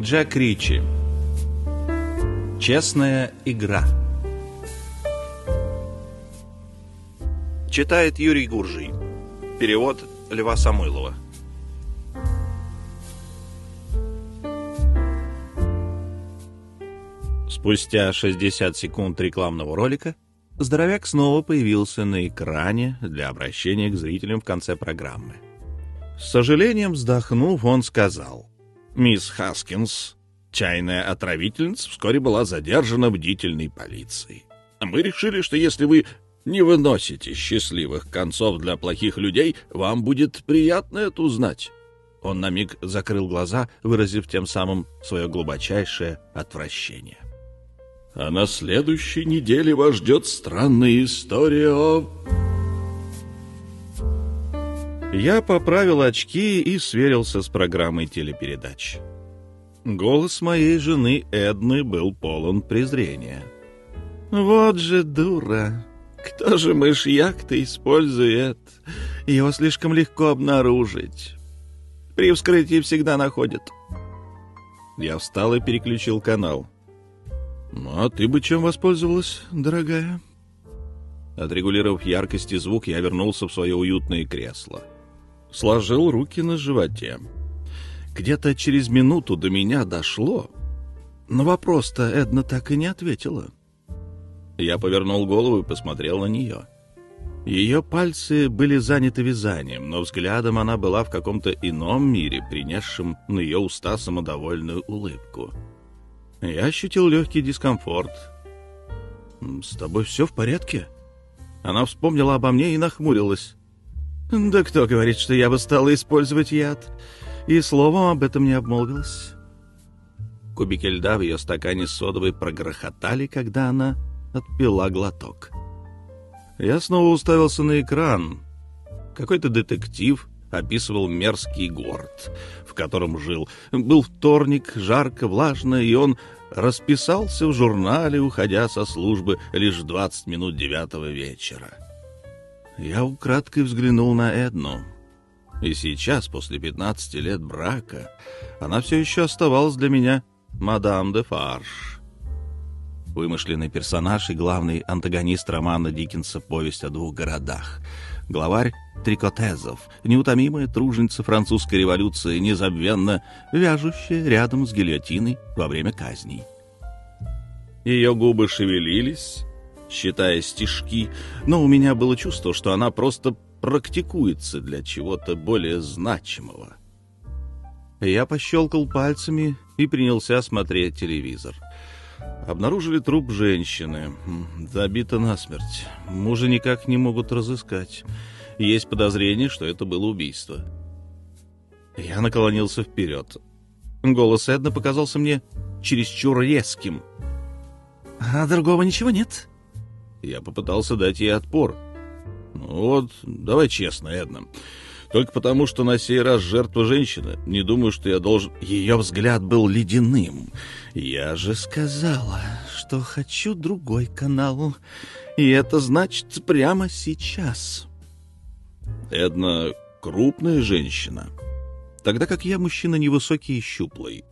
Джек Ричи. Честная игра. Читает Юрий Гуржий. Перевод Льва Самойлова. Спустя 60 секунд рекламного ролика здоровяк снова появился на экране для обращения к зрителям в конце программы. С сожалением вздохнув, он сказал, «Мисс Хаскинс, чайная отравительница, вскоре была задержана бдительной полицией. Мы решили, что если вы не выносите счастливых концов для плохих людей, вам будет приятно это узнать». Он на миг закрыл глаза, выразив тем самым свое глубочайшее отвращение. А на следующей неделе вас ждет странная история о... Я поправил очки и сверился с программой телепередач. Голос моей жены Эдны был полон презрения. «Вот же дура! Кто же мышьяк-то использует? Его слишком легко обнаружить. При вскрытии всегда находят». Я встал и переключил канал. «Ну, а ты бы чем воспользовалась, дорогая?» Отрегулировав яркость и звук, я вернулся в свое уютное кресло. Сложил руки на животе. Где-то через минуту до меня дошло. На вопрос-то Эдна так и не ответила. Я повернул голову и посмотрел на нее. Ее пальцы были заняты вязанием, но взглядом она была в каком-то ином мире, принесшем на ее уста самодовольную улыбку. — я ощутил легкий дискомфорт. «С тобой все в порядке?» Она вспомнила обо мне и нахмурилась. «Да кто говорит, что я бы стала использовать яд?» И словом об этом не обмолвилась. Кубики льда в ее стакане с содовой прогрохотали, когда она отпила глоток. Я снова уставился на экран. Какой-то детектив описывал мерзкий город, в котором жил. Был вторник, жарко, влажно, и он расписался в журнале, уходя со службы лишь в 20 минут девятого вечера. Я украдкой взглянул на Эдну. И сейчас, после 15 лет брака, она все еще оставалась для меня мадам де Фарш. Вымышленный персонаж и главный антагонист романа Диккенса «Повесть о двух городах». Главарь Трикотезов, неутомимая труженица французской революции, незабвенно вяжущая рядом с гильотиной во время казней. Ее губы шевелились, считая стишки, но у меня было чувство, что она просто практикуется для чего-то более значимого. Я пощелкал пальцами и принялся смотреть телевизор. Обнаружили труп женщины, забита насмерть. Мужа никак не могут разыскать. Есть подозрение, что это было убийство. Я наклонился вперед. Голос Эдна показался мне чересчур резким. «А другого ничего нет?» Я попытался дать ей отпор. «Ну вот, давай честно, Эдна. Только потому, что на сей раз жертва женщина. Не думаю, что я должен...» Ее взгляд был ледяным. «Я же сказала, что хочу другой канал. И это значит прямо сейчас». Эдна крупная женщина, тогда как я мужчина невысокий и щуплый.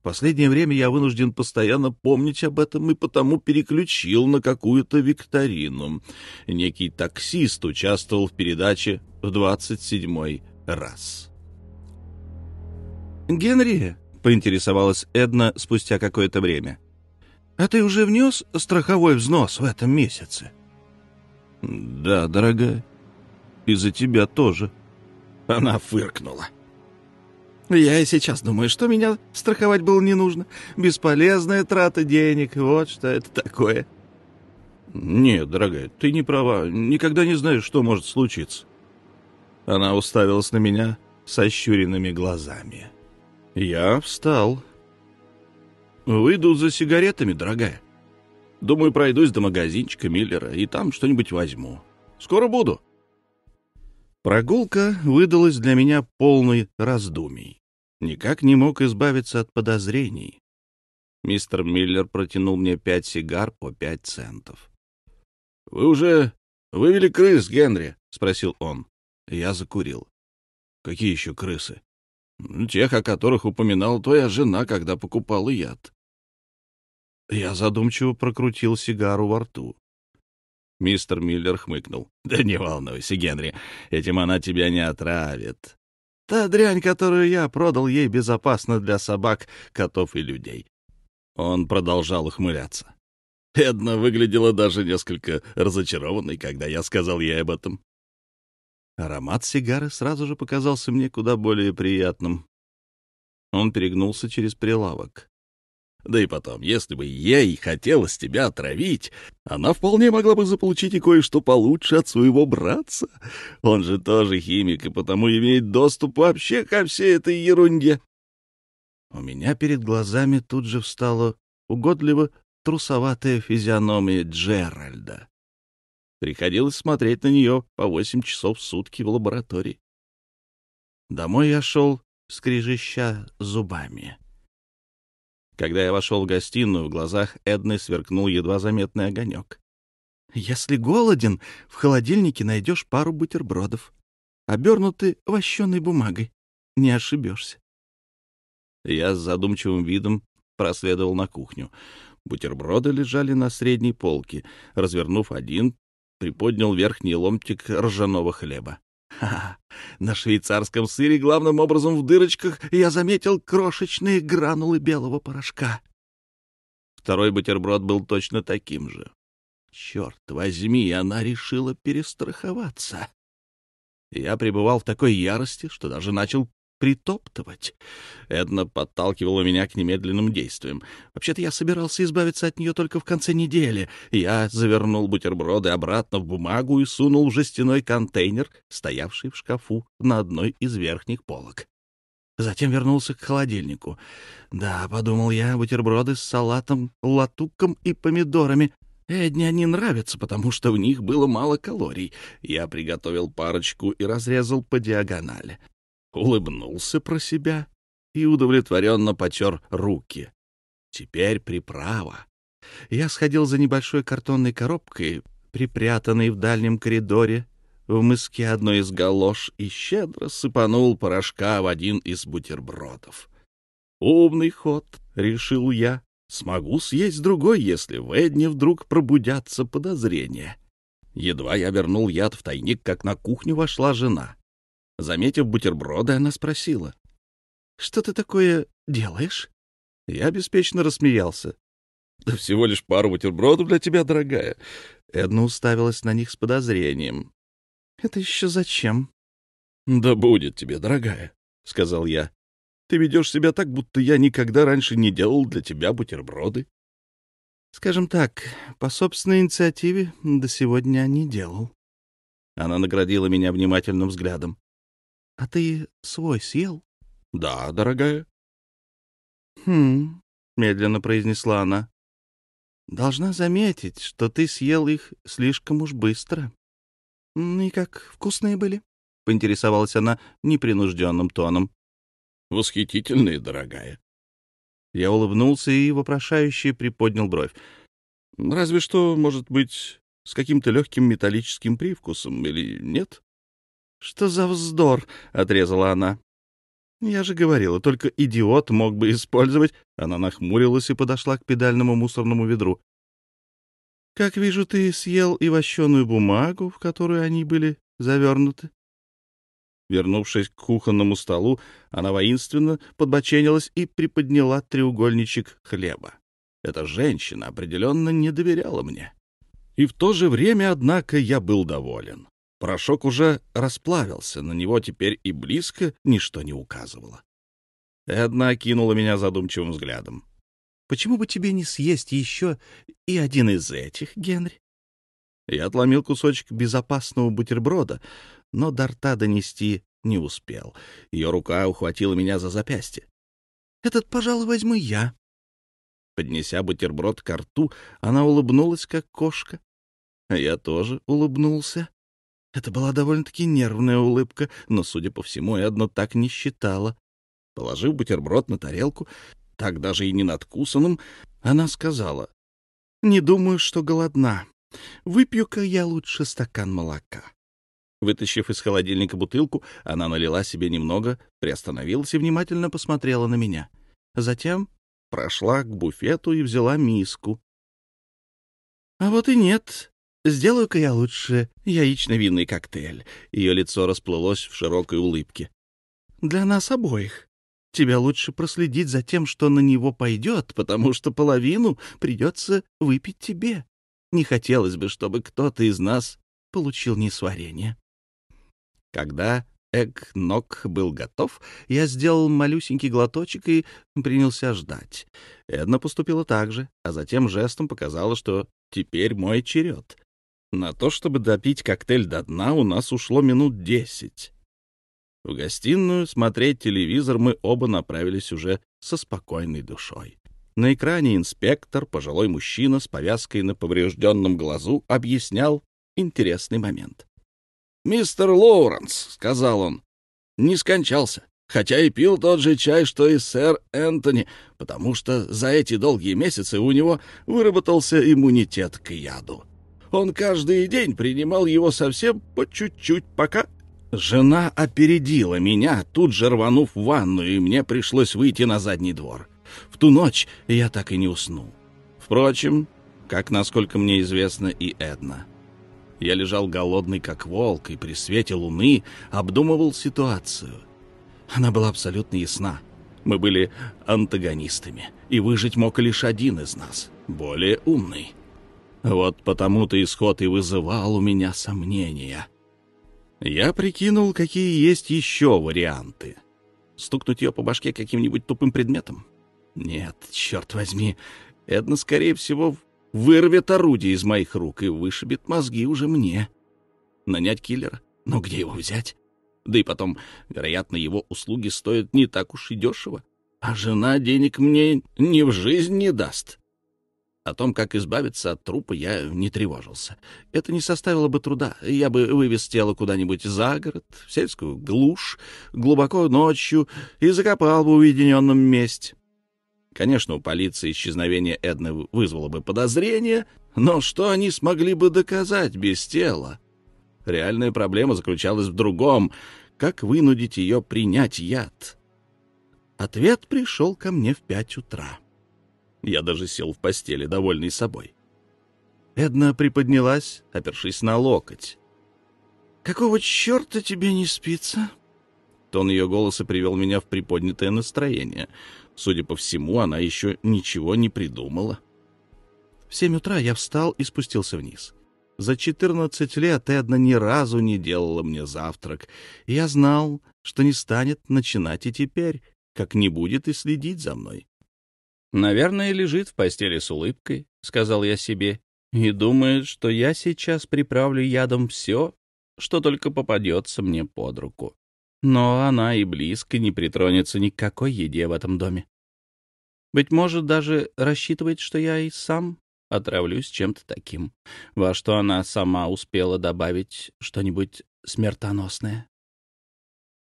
В последнее время я вынужден постоянно помнить об этом и потому переключил на какую-то викторину. Некий таксист участвовал в передаче в двадцать седьмой раз. «Генри», — поинтересовалась Эдна спустя какое-то время, — «а ты уже внес страховой взнос в этом месяце?» «Да, дорогая, и за тебя тоже». Она фыркнула. Я и сейчас думаю, что меня страховать было не нужно. Бесполезная трата денег, вот что это такое. Нет, дорогая, ты не права. Никогда не знаешь, что может случиться. Она уставилась на меня со щуренными глазами. Я встал. Выйду за сигаретами, дорогая. Думаю, пройдусь до магазинчика Миллера и там что-нибудь возьму. Скоро буду. Прогулка выдалась для меня полной раздумий никак не мог избавиться от подозрений. Мистер Миллер протянул мне пять сигар по пять центов. — Вы уже вывели крыс, Генри? — спросил он. Я закурил. — Какие еще крысы? Тех, о которых упоминала твоя жена, когда покупала яд. Я задумчиво прокрутил сигару во рту. Мистер Миллер хмыкнул. «Да не волнуйся, Генри, этим она тебя не отравит. Та дрянь, которую я продал ей, безопасна для собак, котов и людей». Он продолжал ухмыляться. Эдна выглядела даже несколько разочарованной, когда я сказал ей об этом. Аромат сигары сразу же показался мне куда более приятным. Он перегнулся через прилавок. Да и потом, если бы ей хотелось тебя отравить, она вполне могла бы заполучить и кое-что получше от своего братца. Он же тоже химик, и потому имеет доступ вообще ко всей этой ерунде. У меня перед глазами тут же встала угодливо трусоватая физиономия Джеральда. Приходилось смотреть на нее по восемь часов в сутки в лаборатории. Домой я шел, скрежеща зубами. Когда я вошел в гостиную, в глазах Эдны сверкнул едва заметный огонек. «Если голоден, в холодильнике найдешь пару бутербродов, обернуты вощеной бумагой. Не ошибешься». Я с задумчивым видом проследовал на кухню. Бутерброды лежали на средней полке. Развернув один, приподнял верхний ломтик ржаного хлеба. Ха. На швейцарском сыре, главным образом в дырочках, я заметил крошечные гранулы белого порошка. Второй бутерброд был точно таким же. Черт возьми, она решила перестраховаться. Я пребывал в такой ярости, что даже начал притоптывать. Эдна подталкивала меня к немедленным действиям. Вообще-то я собирался избавиться от нее только в конце недели. Я завернул бутерброды обратно в бумагу и сунул в жестяной контейнер, стоявший в шкафу на одной из верхних полок. Затем вернулся к холодильнику. Да, подумал я, бутерброды с салатом, латуком и помидорами. Эдне они нравятся, потому что в них было мало калорий. Я приготовил парочку и разрезал по диагонали улыбнулся про себя и удовлетворенно потер руки. Теперь приправа. Я сходил за небольшой картонной коробкой, припрятанной в дальнем коридоре, в мыске одной из галош и щедро сыпанул порошка в один из бутербродов. «Умный ход», — решил я. «Смогу съесть другой, если в Эдне вдруг пробудятся подозрения». Едва я вернул яд в тайник, как на кухню вошла жена. Заметив бутерброды, она спросила. — Что ты такое делаешь? Я беспечно рассмеялся. — Да всего лишь пару бутербродов для тебя, дорогая. Эдна уставилась на них с подозрением. — Это еще зачем? — Да будет тебе, дорогая, — сказал я. — Ты ведешь себя так, будто я никогда раньше не делал для тебя бутерброды. — Скажем так, по собственной инициативе до сегодня не делал. Она наградила меня внимательным взглядом. А ты свой съел? — Да, дорогая. — Хм, — медленно произнесла она. — Должна заметить, что ты съел их слишком уж быстро. — И как вкусные были? — поинтересовалась она непринужденным тоном. — Восхитительные, дорогая. Я улыбнулся и вопрошающе приподнял бровь. — Разве что, может быть, с каким-то легким металлическим привкусом или нет? «Что за вздор?» — отрезала она. «Я же говорила, только идиот мог бы использовать...» Она нахмурилась и подошла к педальному мусорному ведру. «Как вижу, ты съел и вощеную бумагу, в которую они были завернуты». Вернувшись к кухонному столу, она воинственно подбоченилась и приподняла треугольничек хлеба. Эта женщина определенно не доверяла мне. И в то же время, однако, я был доволен. Порошок уже расплавился, на него теперь и близко ничто не указывало. Эдна окинула меня задумчивым взглядом. «Почему бы тебе не съесть еще и один из этих, Генри?» Я отломил кусочек безопасного бутерброда, но до рта донести не успел. Ее рука ухватила меня за запястье. «Этот, пожалуй, возьму я». Поднеся бутерброд к рту, она улыбнулась, как кошка. Я тоже улыбнулся. Это была довольно-таки нервная улыбка, но, судя по всему, Эдна так не считала. Положив бутерброд на тарелку, так даже и не надкусанным, она сказала, «Не думаю, что голодна. Выпью-ка я лучше стакан молока». Вытащив из холодильника бутылку, она налила себе немного, приостановилась и внимательно посмотрела на меня. Затем прошла к буфету и взяла миску. — А вот и нет. Сделаю-ка я лучше яично-винный коктейль. Ее лицо расплылось в широкой улыбке. — Для нас обоих. Тебе лучше проследить за тем, что на него пойдет, потому что половину придется выпить тебе. Не хотелось бы, чтобы кто-то из нас получил несварение. Когда Эгнок был готов, я сделал малюсенький глоточек и принялся ждать. Эдна поступила так же, а затем жестом показала, что теперь мой черед. На то, чтобы допить коктейль до дна, у нас ушло минут десять. В гостиную смотреть телевизор мы оба направились уже со спокойной душой. На экране инспектор, пожилой мужчина с повязкой на поврежденном глазу, объяснял интересный момент. «Мистер Лоуренс», — сказал он, — «не скончался, хотя и пил тот же чай, что и сэр Энтони, потому что за эти долгие месяцы у него выработался иммунитет к яду. Он каждый день принимал его совсем по чуть-чуть, пока Жена опередила меня, тут же рванув в ванну, и мне пришлось выйти на задний двор. В ту ночь я так и не уснул. Впрочем, как, насколько мне известно, и Эдна. Я лежал голодный, как волк, и при свете луны обдумывал ситуацию. Она была абсолютно ясна. Мы были антагонистами, и выжить мог лишь один из нас, более умный. Вот потому-то исход и вызывал у меня сомнения — я прикинул, какие есть еще варианты. Стукнуть ее по башке каким-нибудь тупым предметом? Нет, черт возьми, Эдна, скорее всего, вырвет орудие из моих рук и вышибет мозги уже мне. Нанять киллера? Но где его взять? Да и потом, вероятно, его услуги стоят не так уж и дешево. А жена денег мне ни в жизнь не даст. О том, как избавиться от трупа, я не тревожился. Это не составило бы труда. Я бы вывез тело куда-нибудь за город, в сельскую глушь, глубоко ночью и закопал бы в уединенном месте. Конечно, у полиции исчезновение Эдны вызвало бы подозрение, но что они смогли бы доказать без тела? Реальная проблема заключалась в другом — как вынудить ее принять яд? Ответ пришел ко мне в пять утра. Я даже сел в постели, довольный собой. Эдна приподнялась, опершись на локоть. «Какого черта тебе не спится?» Тон ее голоса привел меня в приподнятое настроение. Судя по всему, она еще ничего не придумала. В семь утра я встал и спустился вниз. За четырнадцать лет Эдна ни разу не делала мне завтрак, я знал, что не станет начинать и теперь, как не будет и следить за мной. Наверное, лежит в постели с улыбкой, — сказал я себе, — и думает, что я сейчас приправлю ядом все, что только попадется мне под руку. Но она и близко не притронется ни к какой еде в этом доме. Быть может, даже рассчитывает, что я и сам отравлюсь чем-то таким, во что она сама успела добавить что-нибудь смертоносное.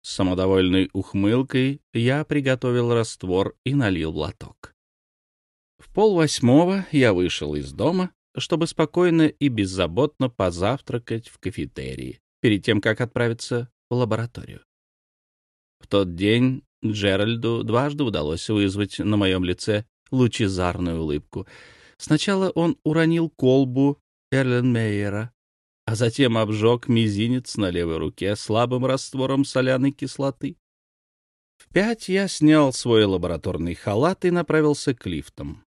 С самодовольной ухмылкой я приготовил раствор и налил лоток. В полвосьмого я вышел из дома, чтобы спокойно и беззаботно позавтракать в кафетерии, перед тем, как отправиться в лабораторию. В тот день Джеральду дважды удалось вызвать на моем лице лучезарную улыбку. Сначала он уронил колбу Эрленмейера, а затем обжег мизинец на левой руке слабым раствором соляной кислоты. В пять я снял свой лабораторный халат и направился к лифтам.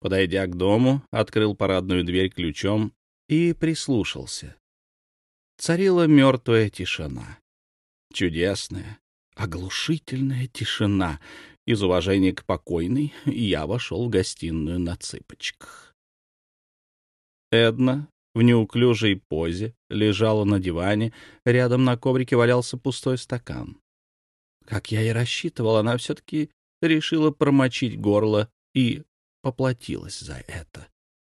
Подойдя к дому, открыл парадную дверь ключом и прислушался. Царила мертвая тишина. Чудесная, оглушительная тишина. Из уважения к покойной я вошел в гостиную на цыпочках. Эдна в неуклюжей позе лежала на диване, рядом на коврике валялся пустой стакан. Как я и рассчитывал, она все-таки решила промочить горло и поплатилась за это.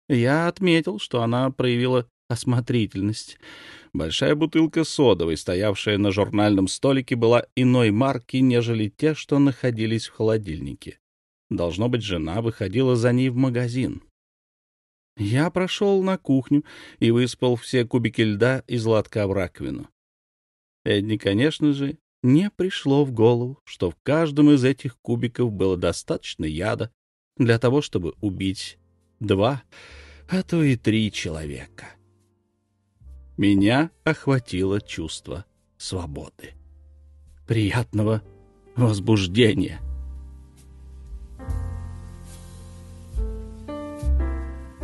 Я отметил, что она проявила осмотрительность. Большая бутылка содовой, стоявшая на журнальном столике, была иной марки, нежели те, что находились в холодильнике. Должно быть, жена выходила за ней в магазин. Я прошел на кухню и выспал все кубики льда из лотка в раковину. Эдни, конечно же, не пришло в голову, что в каждом из этих кубиков было достаточно яда для того, чтобы убить два, а то и три человека. Меня охватило чувство свободы, приятного возбуждения —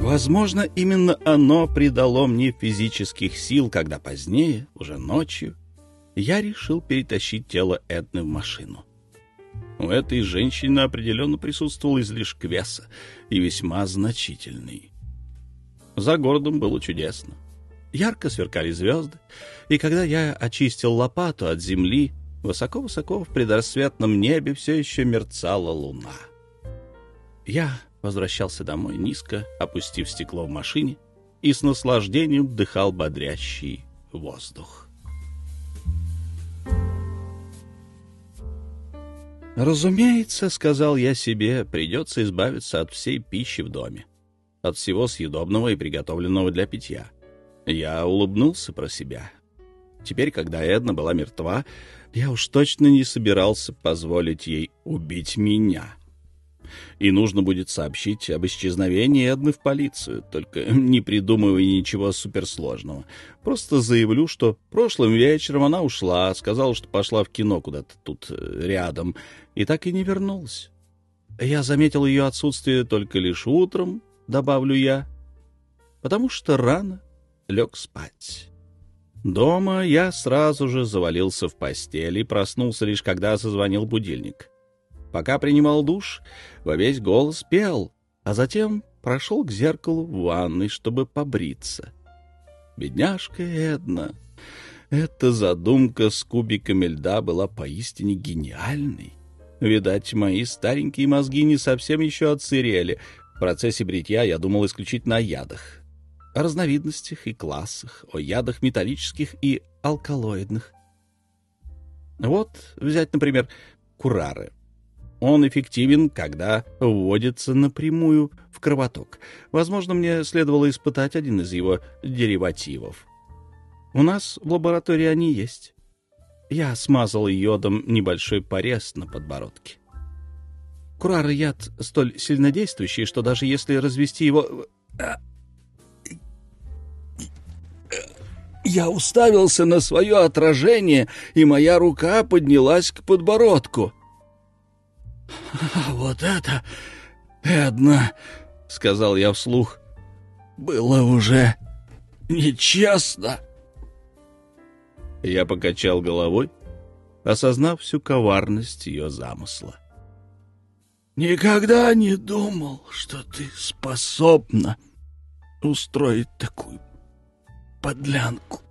Возможно, именно оно придало мне физических сил, когда позднее, уже ночью, я решил перетащить тело Эдны в машину. У этой женщины определенно присутствовал излишек веса и весьма значительный. За городом было чудесно. Ярко сверкали звезды, и когда я очистил лопату от земли, высоко-высоко в предрассветном небе все еще мерцала луна. Я возвращался домой низко, опустив стекло в машине, и с наслаждением вдыхал бодрящий воздух. «Разумеется, — сказал я себе, — придется избавиться от всей пищи в доме, от всего съедобного и приготовленного для питья. Я улыбнулся про себя. Теперь, когда Эдна была мертва, я уж точно не собирался позволить ей убить меня» и нужно будет сообщить об исчезновении Эдны в полицию, только не придумывая ничего суперсложного. Просто заявлю, что прошлым вечером она ушла, сказала, что пошла в кино куда-то тут э, рядом, и так и не вернулась. Я заметил ее отсутствие только лишь утром, добавлю я, потому что рано лег спать. Дома я сразу же завалился в постель и проснулся лишь когда зазвонил будильник. Пока принимал душ, во весь голос пел, а затем прошел к зеркалу в ванной, чтобы побриться. Бедняжка Эдна. Эта задумка с кубиками льда была поистине гениальной. Видать, мои старенькие мозги не совсем еще отсырели. В процессе бритья я думал исключительно о ядах. О разновидностях и классах, о ядах металлических и алкалоидных. Вот взять, например, курары. Он эффективен, когда вводится напрямую в кровоток. Возможно, мне следовало испытать один из его деривативов. У нас в лаборатории они есть. Я смазал йодом небольшой порез на подбородке. Курар яд столь сильнодействующий, что даже если развести его... Я уставился на свое отражение, и моя рука поднялась к подбородку. «Вот это, Эдна!» — сказал я вслух. «Было уже нечестно!» Я покачал головой, осознав всю коварность ее замысла. «Никогда не думал, что ты способна устроить такую подлянку».